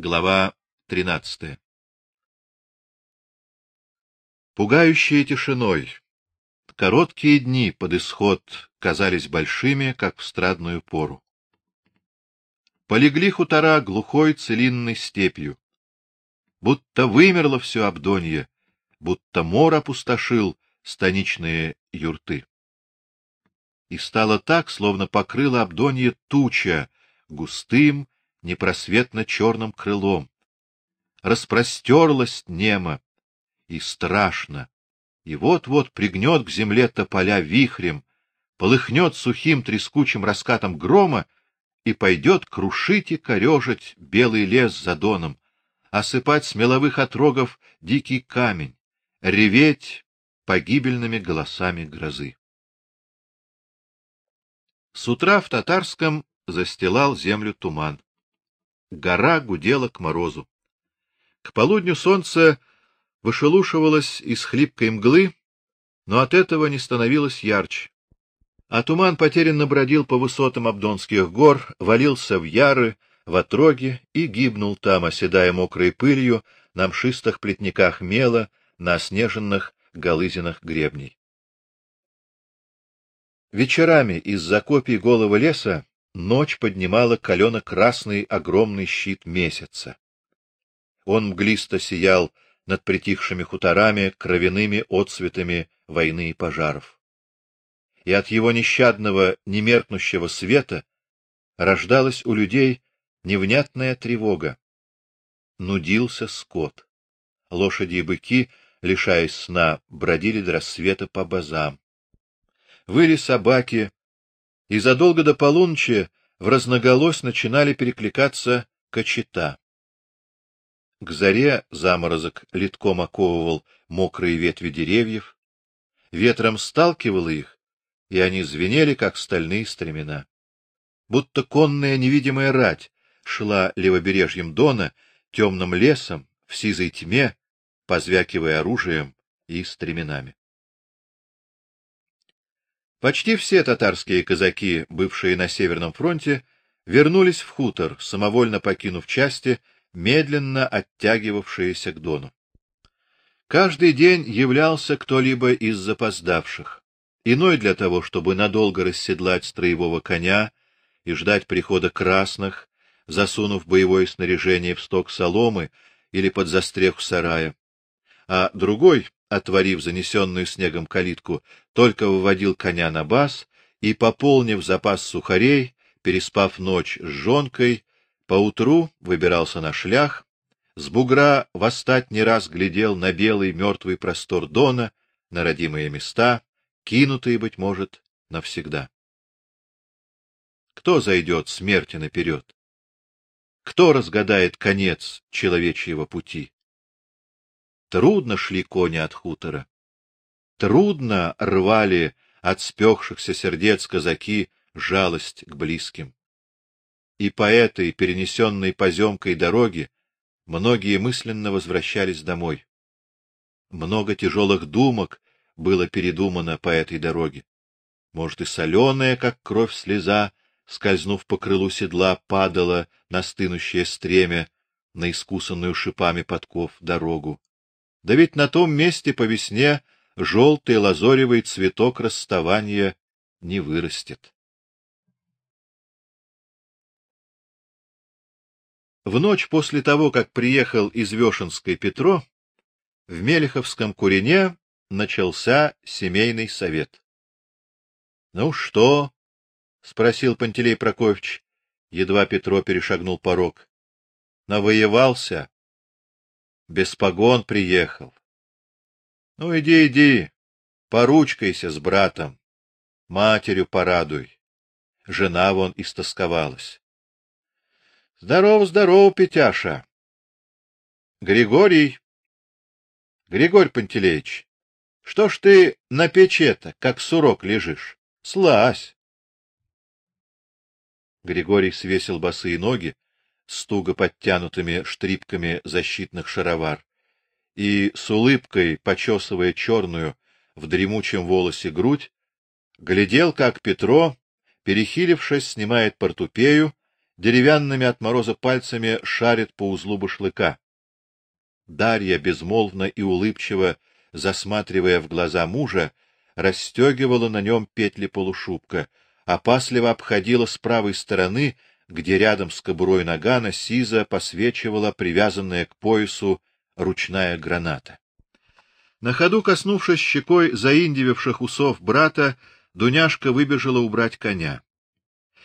Глава 13. Пугающие тишиной. Короткие дни под исход казались большими, как в страдную пору. Полегли хутора глухой целинной степью. Будто вымерло все Абдонье, будто мор опустошил станичные юрты. И стало так, словно покрыла Абдонье туча густым, непросветно черным крылом. Распростерлась немо и страшно, и вот-вот пригнет к земле тополя вихрем, полыхнет сухим трескучим раскатом грома и пойдет крушить и корежить белый лес за доном, осыпать с меловых отрогов дикий камень, реветь погибельными голосами грозы. С утра в татарском застилал землю туман. Гора гудела к морозу. К полудню солнце вышелушивалось из хлипкой мглы, но от этого не становилось ярче. А туман потерянно бродил по высотам Абдонских гор, валился в яры, в отроги и гибнул там, оседая мокрой пылью на мшистых плетниках мела, на снеженных голызинах гребней. Вечерами из-за копий голого леса ночь поднимала калено-красный огромный щит месяца. Он мглисто сиял над притихшими хуторами кровяными отсветами войны и пожаров. И от его нещадного, немеркнущего света рождалась у людей невнятная тревога. Нудился скот. Лошади и быки, лишаясь сна, бродили до рассвета по базам. Выли собаки, и задолго до полуночи в разноголос начинали перекликаться кочета. К заре заморозок литком оковывал мокрые ветви деревьев, ветром сталкивал их, и они звенели как стальные стремена. Будто конная невидимая рать шла левобережьем Дона темным лесом в сизой тьме, позвякивая оружием и стременами. Почти все татарские казаки, бывшие на Северном фронте, вернулись в хутор, самовольно покинув части, медленно оттягивавшиеся к Дону. Каждый день являлся кто-либо из запоздавших, иной для того, чтобы надолго расседлать строевого коня и ждать прихода красных, засунув боевое снаряжение в сток соломы или под застрех сарая, а другой отворив занесенную снегом калитку, только выводил коня на баз и, пополнив запас сухарей, переспав ночь с жонкой, поутру выбирался на шлях, с бугра восстать не раз глядел на белый мертвый простор Дона, на родимые места, кинутые, быть может, навсегда. Кто зайдет смерти наперед? Кто разгадает конец человечьего пути? Трудно шли кони от хутора. Трудно рвали от спехшихся сердец казаки жалость к близким. И по этой перенесенной поземкой дороге многие мысленно возвращались домой. Много тяжелых думок было передумано по этой дороге. Может, и соленая, как кровь слеза, скользнув по крылу седла, падала на стынущее стремя, на искусанную шипами подков дорогу. Да ведь на том месте по весне желтый лазоревый цветок расставания не вырастет. В ночь после того, как приехал из Вешенской Петро, в Мелеховском Курине начался семейный совет. Ну что? спросил Пантелей Прокофьевич, едва Петро перешагнул порог. Навоевался? Без погон приехал. Ну иди, иди, поручкайся с братом, матерью порадуй. Жена вон истосковалась. Здорово, здорово, Петяша. Григорий. Григорий Пантелеич, что ж ты на пече-то, как сурок лежишь? Слазь. Григорий свесил босые ноги, с туго подтянутыми штрипками защитных шаровар, и с улыбкой, почесывая черную в дремучем волосе грудь, глядел, как Петро, перехилившись, снимает портупею деревянными от мороза пальцами шарит по узлу башлыка. Дарья безмолвно и улыбчиво, засматривая в глаза мужа, расстегивала на нем петли полушубка, опасливо обходила с правой стороны, где рядом с кобурой нагана сиза посвечивала привязанная к поясу ручная граната. На ходу коснувшись щекой заиндивевших усов брата, Дуняшка выбежала убрать коня.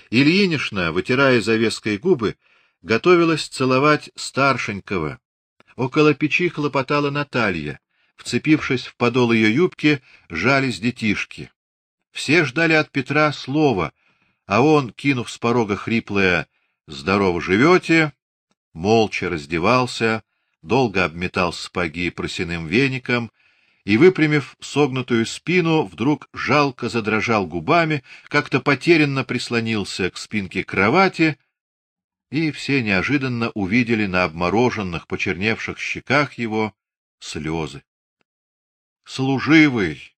Ильинишна, вытирая завеской губы, готовилась целовать старшенького. Около печи хлопотала Наталья. Вцепившись в подол ее юбки, жались детишки. Все ждали от Петра слова, а он, кинув с порога хриплое «Здорово живете», молча раздевался, долго обметал сапоги просяным веником и, выпрямив согнутую спину, вдруг жалко задрожал губами, как-то потерянно прислонился к спинке кровати, и все неожиданно увидели на обмороженных, почерневших щеках его слезы. — Служивый!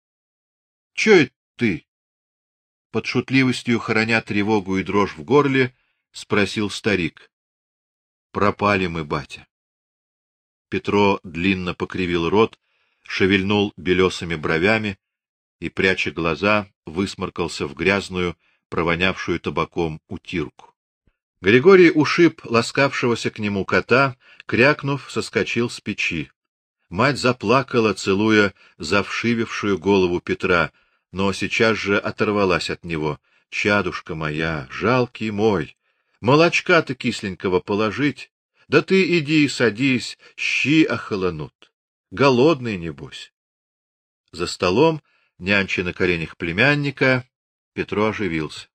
Че это ты? Под шутливостью, хороня тревогу и дрожь в горле, спросил старик. — Пропали мы, батя. Петро длинно покривил рот, шевельнул белесыми бровями и, пряча глаза, высморкался в грязную, провонявшую табаком утирку. Григорий ушиб ласкавшегося к нему кота, крякнув, соскочил с печи. Мать заплакала, целуя завшивившую голову Петра, но сейчас же оторвалась от него. Чадушка моя, жалкий мой, молочка-то кисленького положить. Да ты иди, садись, щи охолонут голодный небось. За столом, нянча на коленях племянника, Петро оживился.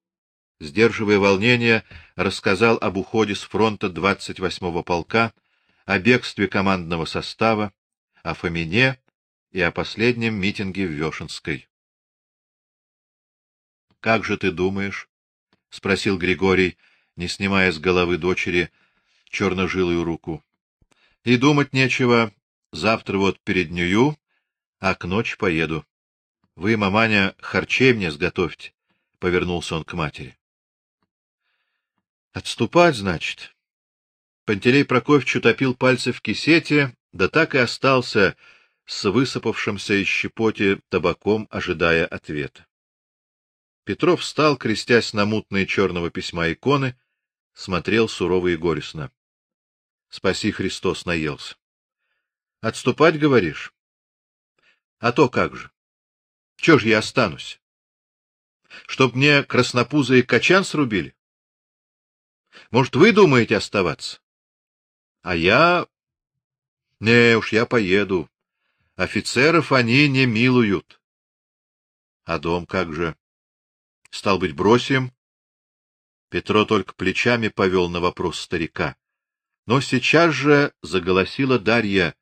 Сдерживая волнение, рассказал об уходе с фронта 28-го полка, о бегстве командного состава, о Фомине и о последнем митинге в Вешенской. — Как же ты думаешь? — спросил Григорий, не снимая с головы дочери черно-жилую руку. — И думать нечего, Завтра вот перед Нью, а к ночи поеду. Вы, маманя, харчей мне сготовьте, — повернулся он к матери. — Отступать, значит? Пантелей Прокофьевич утопил пальцы в кисете, да так и остался с высыпавшимся из щепоти табаком, ожидая ответа. Петров встал, крестясь на мутные черного письма иконы, смотрел сурово и горестно. Спаси Христос наелся. Отступать, говоришь? А то как же? Чего ж я останусь? Чтоб мне краснопузые качан срубили? Может, вы думаете оставаться? А я... Не уж, я поеду. Офицеров они не милуют. А дом как же? Стал быть, бросим? Петро только плечами повел на вопрос старика. Но сейчас же заголосила Дарья.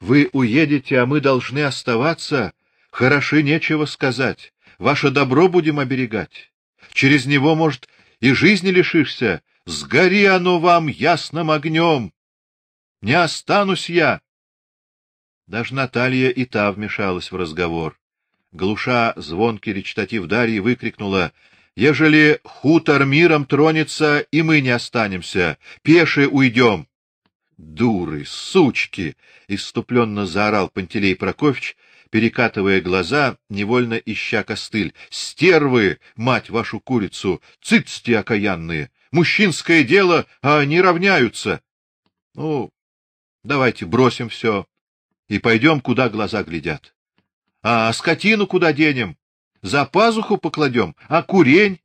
Вы уедете, а мы должны оставаться. Хороши нечего сказать. Ваше добро будем оберегать. Через него, может, и жизни лишишься. Сгори оно вам ясным огнем. Не останусь я. Даже Наталья и та вмешалась в разговор. Глуша звонкий речитатив Дарьи выкрикнула: "Ежели хутор миром тронется, и мы не останемся, пеше уйдем!» Дуры, сучки, иступленно заорал Пантелей Прокофьевич, перекатывая глаза, невольно ища костыль. Стервы, мать вашу курицу, цыцти окаянные. Мужчинское дело, а они равняются. Ну, давайте бросим все и пойдем, куда глаза глядят. А скотину куда денем? За пазуху покладем, а курень?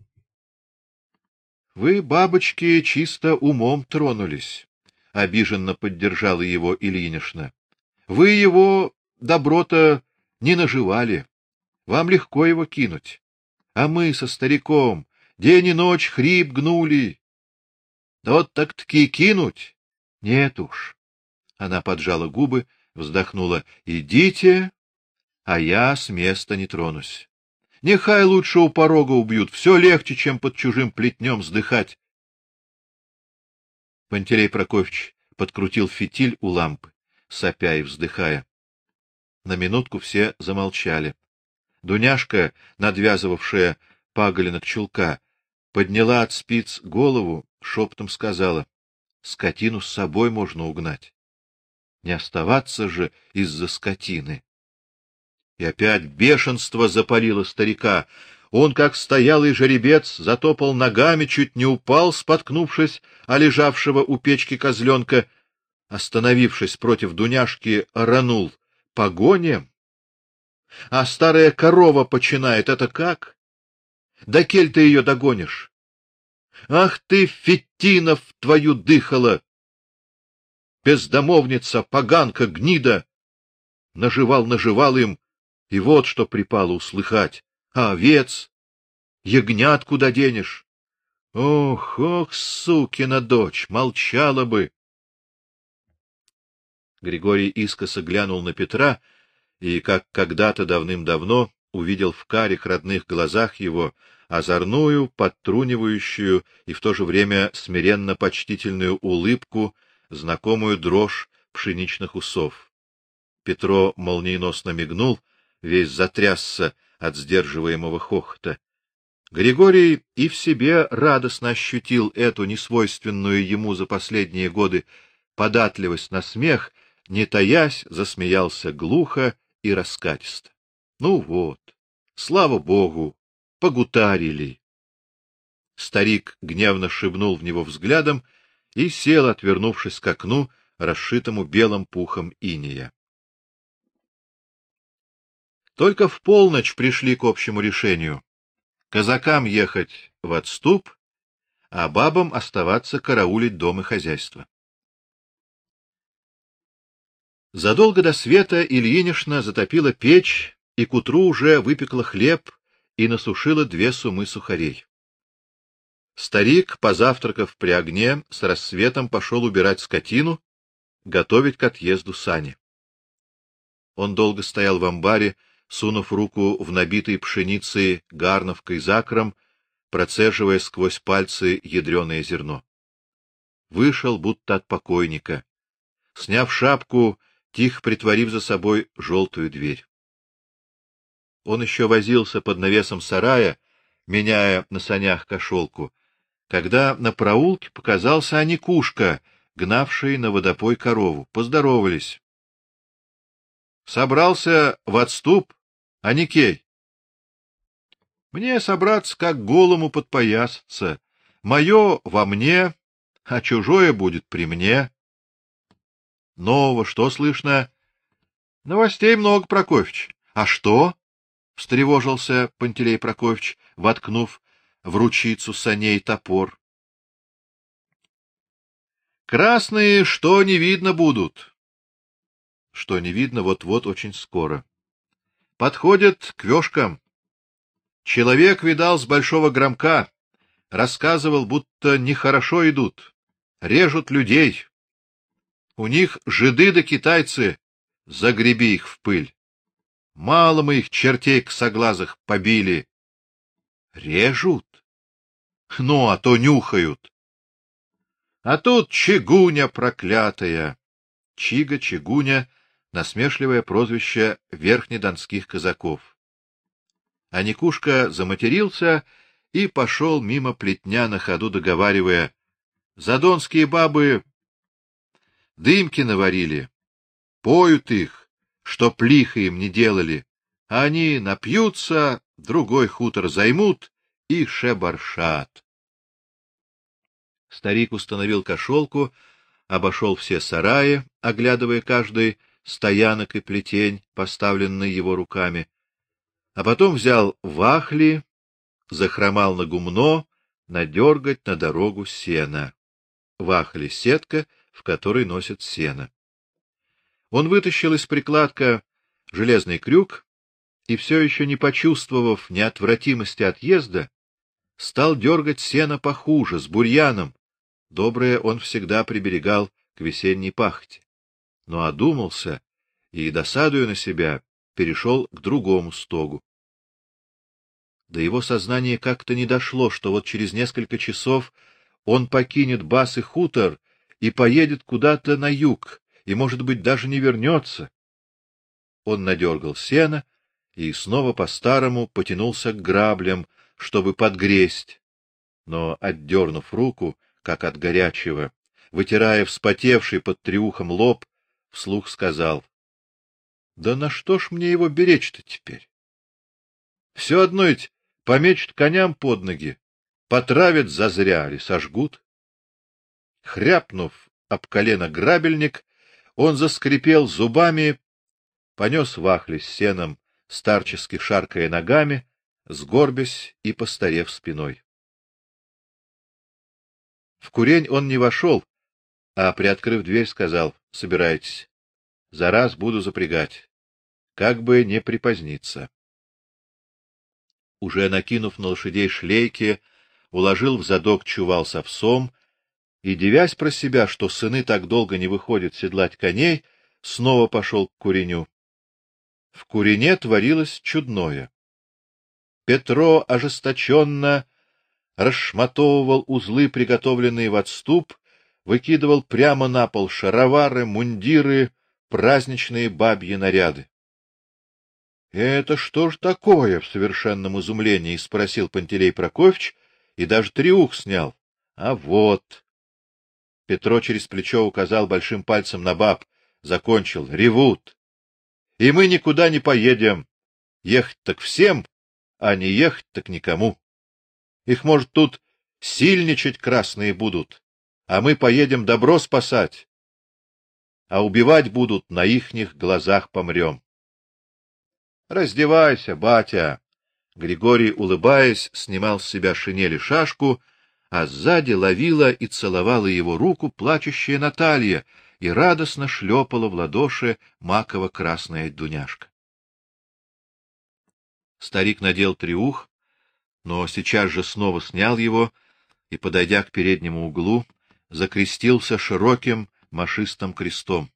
Вы, бабочки, чисто умом тронулись обиженно поддержала его Ильинишна. Вы его доброта не наживали. Вам легко его кинуть. А мы со стариком день и ночь хрип гнули. Да вот так-таки кинуть? Нет уж. Она поджала губы, вздохнула. Идите, а я с места не тронусь. Нехай лучше у порога убьют, все легче, чем под чужим плетнем вздыхать. Пантелей Прокофьевич подкрутил фитиль у лампы, сопя и вздыхая. На минутку все замолчали. Дуняшка, надвязывавшая паголинок чулка, подняла от спиц голову шепотом сказала: "Скотину с собой можно угнать. Не оставаться же из-за скотины". И опять бешенство запалило старика. Он, как стоялый жеребец, затопал ногами, чуть не упал, споткнувшись о лежавшего у печки козленка, остановившись против Дуняшки, ранул: "Погоня? А старая корова починает это как? Да кель ты ее догонишь? Ах ты, Феттинов, твою дыхала! Бездомовница, поганка, гнида! Наживал, наживал им, и вот что припало услыхать. А овец? Ягнят куда денешь? Ох, ох, сукина дочь, молчала бы. Григорий искоса глянул на Петра и, как когда-то давным-давно, увидел в карих родных глазах его озорную, подтрунивающую и в то же время смиренно почтительную улыбку, знакомую дрожь пшеничных усов. Петро молниеносно мигнул весь затрясся от сдерживаемого хохота. Григорий и в себе радостно ощутил эту несвойственную ему за последние годы податливость на смех, не таясь, засмеялся глухо и раскатисто. Ну вот, слава богу, погутарили. Старик гневно шибнул в него взглядом и сел, отвернувшись к окну, расшитому белым пухом инея. Только в полночь пришли к общему решению: казакам ехать в отступ, а бабам оставаться караулить дом и хозяйство. Задолго до света Ильинишна затопила печь и к утру уже выпекла хлеб и насушила две сумы сухарей. Старик, позавтракав при огне, с рассветом пошел убирать скотину, готовить к отъезду сани. Он долго стоял в амбаре, сунув руку в набитый пшеницей гарновкой закром, процеживая сквозь пальцы ядреное зерно. Вышел будто от покойника, сняв шапку, тихо притворив за собой желтую дверь. Он еще возился под навесом сарая, меняя на санях кошелку, когда на проулке показался Аникушка, гнавший на водопой корову. Поздоровались. Собрался в отступ, а Никей? Мне собраться как голому подпоясаться. Мое во мне, а чужое будет при мне. Нового что слышно? Новостей много, Прокофьевич. А что? встревожился Пантелей Прокофьевич, воткнув в ручицу саней топор. Красные что не видно будут. Что не видно вот-вот очень скоро. Подходит к вёшкам. Человек видал с большого громка, рассказывал, будто нехорошо идут, режут людей. У них жиды да китайцы, загреби их в пыль. Мало мы их чертей к соглазах побили. Режут? Ну, а то нюхают. А тут чигуня проклятая. Чига-чигуня насмешливое прозвище верхнедонских казаков. А Никушка заматерился и пошел мимо плетня на ходу договаривая: "Задонские бабы дымки наварили, поют их, что плихо им не делали, а они напьются, другой хутор займут и шебаршат". Старик установил кошелку, обошел все сараи, оглядывая каждый стоянок и плетень, поставленные его руками, а потом взял вахли, захромал на гумно, надергать на дорогу сена. Вахли сетка, в которой носят сено. Он вытащил из прикладка железный крюк и все еще не почувствовав неотвратимости отъезда, стал дергать сено похуже, с бурьяном. Доброе он всегда приберегал к весенней пахте но одумался и, досадуя на себя, перешел к другому стогу. До его сознания как-то не дошло, что вот через несколько часов он покинет бас и хутор и поедет куда-то на юг, и, может быть, даже не вернется. Он надергал сено и снова по-старому потянулся к граблям, чтобы подгресть, но отдернув руку, как от горячего, вытирая вспотевший под треухом лоб, вслух сказал: "Да на что ж мне его беречь-то теперь? Все одно ведь помечут коням под ноги, потравят зазря или сожгут". Хряпнув об колено грабельник, он заскрипел зубами, понес вахли с сеном, старчески шаркая ногами, сгорбясь и постарев спиной. В курень он не вошел, а приоткрыв дверь, сказал: "Собирайтесь. За раз буду запрягать, как бы не припоздниться". Уже накинув на лошадей шлейки, уложил в задок чувал с овсом и девясь про себя, что сыны так долго не выходят седлать коней, снова пошел к куреню. В курине творилось чудное. Петро ожесточенно расшматовывал узлы, приготовленные в отступ, выкидывал прямо на пол шаровары, мундиры, праздничные бабьи наряды. Это что ж такое? в совершенном изумлении спросил Пантелей Прокофьевич и даже триух снял. А вот. Петро через плечо указал большим пальцем на баб, закончил: ревут. И мы никуда не поедем. Ехать так всем, а не ехать так никому. Их, может, тут сильничать красные будут, а мы поедем добро спасать. А убивать будут на ихних глазах помрем. Раздевайся, батя. Григорий, улыбаясь, снимал с себя шинель и шашку, а сзади ловила и целовала его руку плачущая Наталья и радостно шлепала в ладоши маково-красная Дуняшка. Старик надел триух, но сейчас же снова снял его и, подойдя к переднему углу, закрестился широким машистым крестом.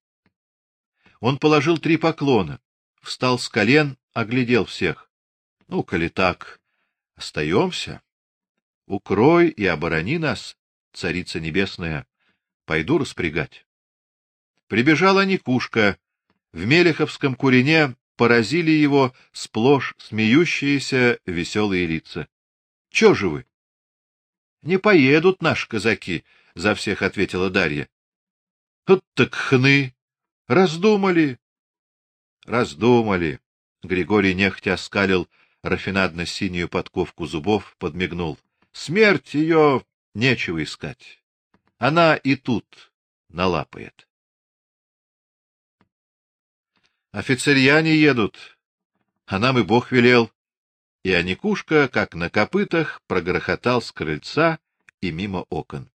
Он положил три поклона, встал с колен, оглядел всех. Ну, коли так, остаемся. Укрой и оборони нас, царица небесная. Пойду распрягать. Прибежала Никушка. В Мелеховском курине поразили его сплошь смеющиеся веселые лица. Что же вы? Не поедут наши казаки, за всех ответила Дарья. Вот так хны. Раздумали. Раздумали. Григорий нехотя оскалил рафинадно-синюю подковку зубов, подмигнул. Смерть ее нечего искать. Она и тут налапает. Офицерьяне едут, а нам и Бог велел и Аникушка, как на копытах, прогрохотал с крыльца и мимо окон.